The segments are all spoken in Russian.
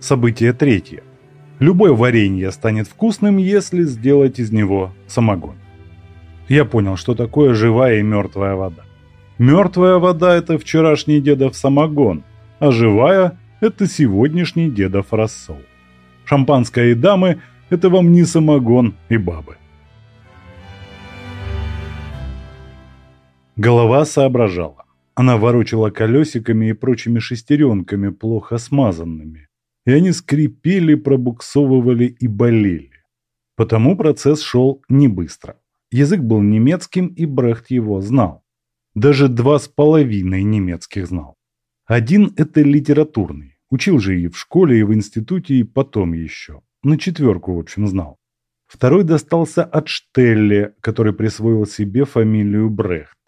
Событие третье. Любое варенье станет вкусным, если сделать из него самогон. Я понял, что такое живая и мертвая вода. Мертвая вода – это вчерашний дедов самогон, а живая – это сегодняшний дедов рассол. Шампанское и дамы – это вам не самогон и бабы. Голова соображала. Она ворочала колесиками и прочими шестеренками, плохо смазанными и они скрипели, пробуксовывали и болели. Потому процесс шел не быстро. Язык был немецким, и Брехт его знал. Даже два с половиной немецких знал. Один – это литературный. Учил же и в школе, и в институте, и потом еще. На четверку, в общем, знал. Второй достался от Штелле, который присвоил себе фамилию Брехт.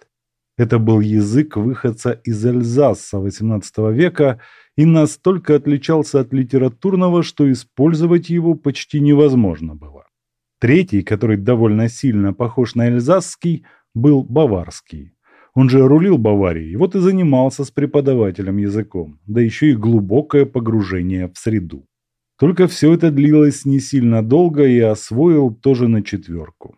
Это был язык выходца из Эльзаса XVIII века – и настолько отличался от литературного, что использовать его почти невозможно было. Третий, который довольно сильно похож на эльзасский, был баварский. Он же рулил Баварией, вот и занимался с преподавателем языком, да еще и глубокое погружение в среду. Только все это длилось не сильно долго и освоил тоже на четверку.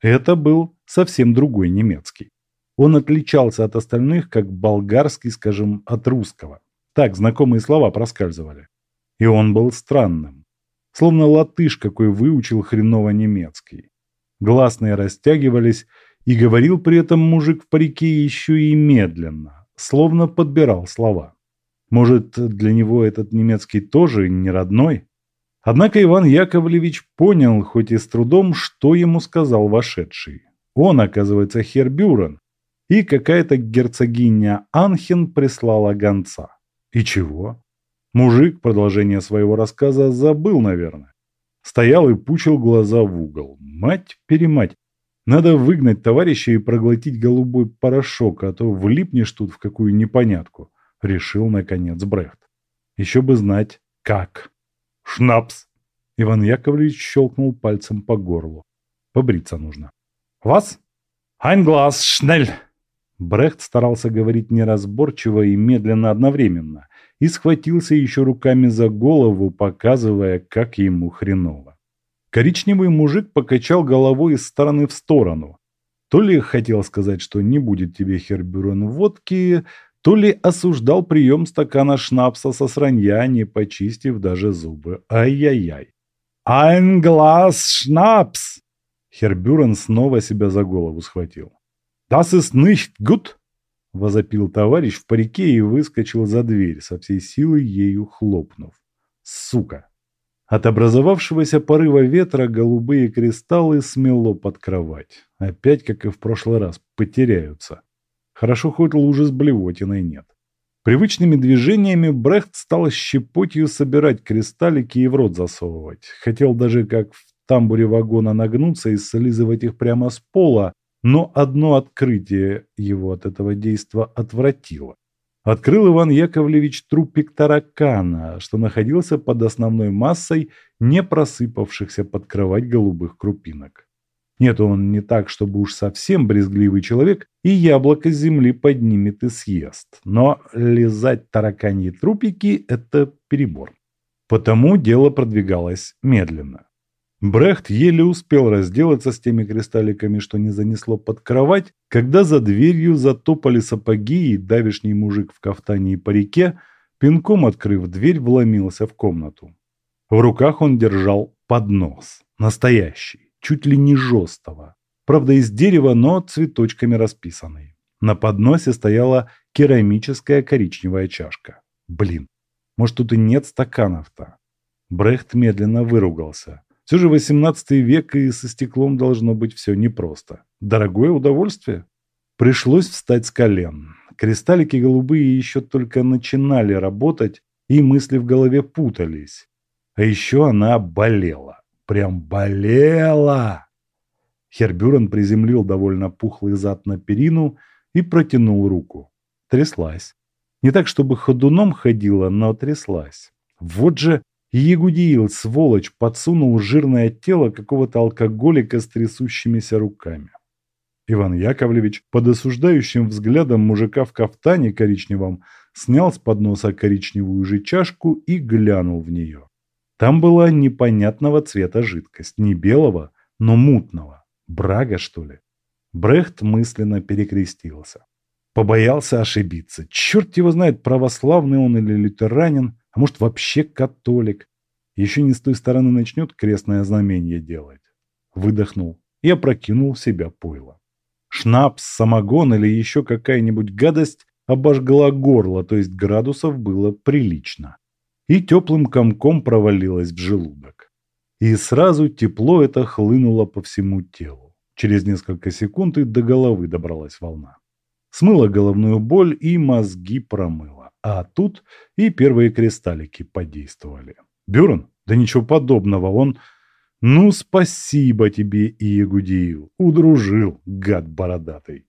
Это был совсем другой немецкий. Он отличался от остальных, как болгарский, скажем, от русского. Так знакомые слова проскальзывали. И он был странным. Словно латыш, какой выучил хреново немецкий. Гласные растягивались, и говорил при этом мужик в парике еще и медленно, словно подбирал слова. Может, для него этот немецкий тоже не родной? Однако Иван Яковлевич понял, хоть и с трудом, что ему сказал вошедший. Он, оказывается, Хербюрен, и какая-то герцогиня Анхен прислала гонца. И чего? Мужик продолжение своего рассказа забыл, наверное. Стоял и пучил глаза в угол. Мать-перемать. Надо выгнать товарища и проглотить голубой порошок, а то влипнешь тут в какую непонятку. Решил, наконец, Брехт. Еще бы знать, как. Шнапс. Иван Яковлевич щелкнул пальцем по горлу. Побриться нужно. Вас? Ein schnell! Брехт старался говорить неразборчиво и медленно одновременно и схватился еще руками за голову, показывая, как ему хреново. Коричневый мужик покачал головой из стороны в сторону. То ли хотел сказать, что не будет тебе Хербюрен водки, то ли осуждал прием стакана шнапса со сранья, не почистив даже зубы. Ай-яй-яй. «Ein Glas Schnaps!» Хербюрен снова себя за голову схватил. «Das ist nicht gut!» – возопил товарищ в парике и выскочил за дверь, со всей силы ею хлопнув. «Сука!» От образовавшегося порыва ветра голубые кристаллы смело под кровать. Опять, как и в прошлый раз, потеряются. Хорошо, хоть лужи с блевотиной нет. Привычными движениями Брехт стал щепотью собирать кристаллики и в рот засовывать. Хотел даже, как в тамбуре вагона, нагнуться и слизывать их прямо с пола, но одно открытие его от этого действа отвратило. Открыл Иван Яковлевич трупик таракана, что находился под основной массой не просыпавшихся под кровать голубых крупинок. Нет, он не так, чтобы уж совсем брезгливый человек, и яблоко с земли поднимет и съест. Но лизать тараканьи трупики – это перебор. Потому дело продвигалось медленно. Брехт еле успел разделаться с теми кристалликами, что не занесло под кровать, когда за дверью затопали сапоги, и давишний мужик в кафтане и парике, пинком открыв дверь, вломился в комнату. В руках он держал поднос, настоящий, чуть ли не жестого. Правда, из дерева, но цветочками расписанный. На подносе стояла керамическая коричневая чашка. Блин, может тут и нет стаканов-то? Брехт медленно выругался. Все же 18 век и со стеклом должно быть все непросто. Дорогое удовольствие. Пришлось встать с колен. Кристаллики голубые еще только начинали работать, и мысли в голове путались. А еще она болела. Прям болела. Хербюрен приземлил довольно пухлый зад на перину и протянул руку. Тряслась. Не так, чтобы ходуном ходила, но тряслась. Вот же Ягудиил, сволочь, подсунул жирное тело какого-то алкоголика с трясущимися руками. Иван Яковлевич под осуждающим взглядом мужика в кафтане коричневом снял с подноса коричневую же чашку и глянул в нее. Там была непонятного цвета жидкость, не белого, но мутного. Брага, что ли? Брехт мысленно перекрестился. Побоялся ошибиться. Черт его знает, православный он или лютеранин, а может вообще католик. Еще не с той стороны начнет крестное знамение делать. Выдохнул и опрокинул в себя пойло. Шнапс, самогон или еще какая-нибудь гадость обожгла горло, то есть градусов было прилично. И теплым комком провалилось в желудок. И сразу тепло это хлынуло по всему телу. Через несколько секунд и до головы добралась волна. Смыла головную боль и мозги промыла. А тут и первые кристаллики подействовали. Бюрн? Да ничего подобного, он... Ну, спасибо тебе, Иегудею, удружил, гад бородатый.